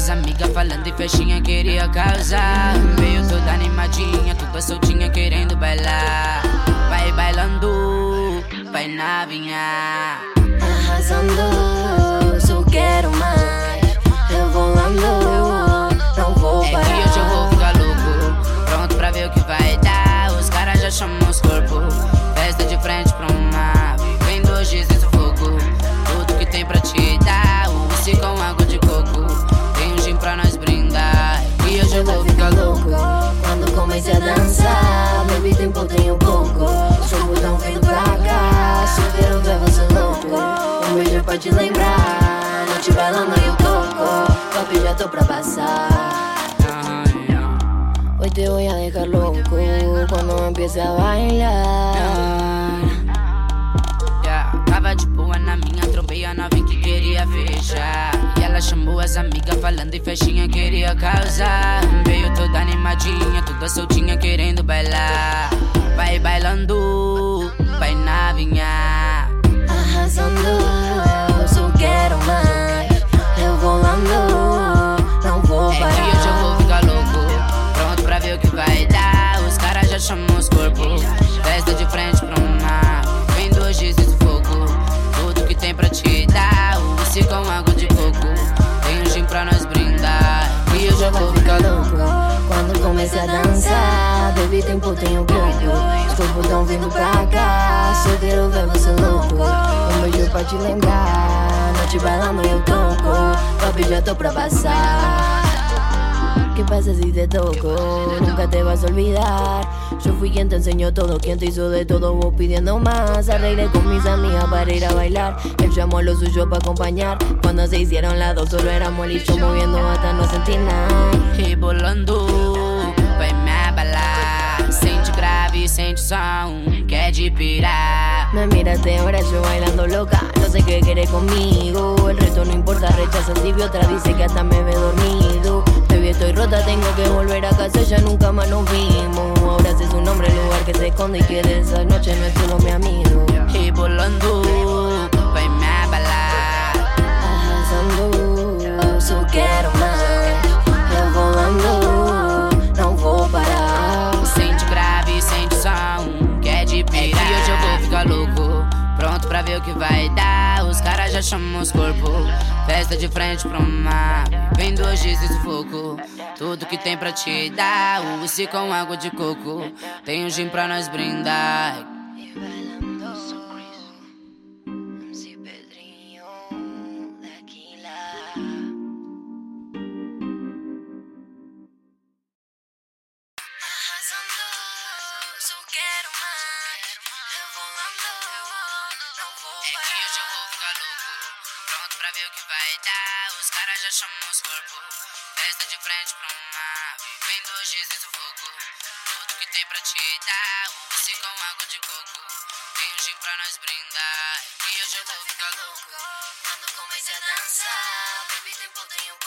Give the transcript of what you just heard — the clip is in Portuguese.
as amigas falando e festinha queria causar. Veio toda animadinha, toda soltinha querendo bailar. Vai bailando, vai na vinha. Arrasando, só quero mais. Rebolando, não vou É parar. que hoje eu vou ficar louco. Pronto pra ver o que vai dar. Os caras já chamam os corpos. Festa de frente pra uma. Beijo pra te lembrar, te bailando eu toco. Papi, já tô pra passar. Hoy te voy a dejar loco cuando empiece a bailar. Yeah, Tava de boa na minha, trombei a nova que queria fechar. E ela chamou as amigas falando e festinha queria causar. Veio toda animadinha, comecei a dançar, baby tempo tenho pouco. Os corpos tão vindo pra cá, só quero ver você louco. Um beijo pra te lembrar, noite bailando eu toco. Papi, já tô pra passar. ¿Qué pasa si te toco? Nunca te vas a olvidar. Yo fui quien te enseñó todo, quien te hizo de todo, vos pidiendo más. Arreglé con mis amigas para ir a bailar. Él llamó a lo suyo para acompañar. Cuando se hicieron las dos, solo éramos él y yo moviendo hasta no sentir nada. Rebolando, vai sente som, quer de pirar. Me miraste ahora yo bailando loca. No sé qué querés conmigo. El resto no importa, rechaza el tibio. Otra dice que hasta me ve dormido. Baby, estoy rota, tengo que volver a casa. Ya nunca más nos vimos. Ahora sé su nombre, el lugar que se esconde y que de esa noche no es solo mi amigo. Rebolando, vai louco. Pronto pra ver o que vai dar. Os caras já chamam os corpos. Festa de frente pra uma. Vem dois dias de sufoco. Tudo que tem pra te dar. O whisky com água de coco. Tem um gin pra nós brindar. Quero mais. o que vai dar. Os caras já chamam os corpos. Festa de frente pro mar, vivendo hoje o fogo. Tudo que tem pra te dar, um whisky com água de coco. Tem um gin pra nós brindar, e hoje eu vou ficar louco. Quando comecei a dançar, bebi tempo, tenho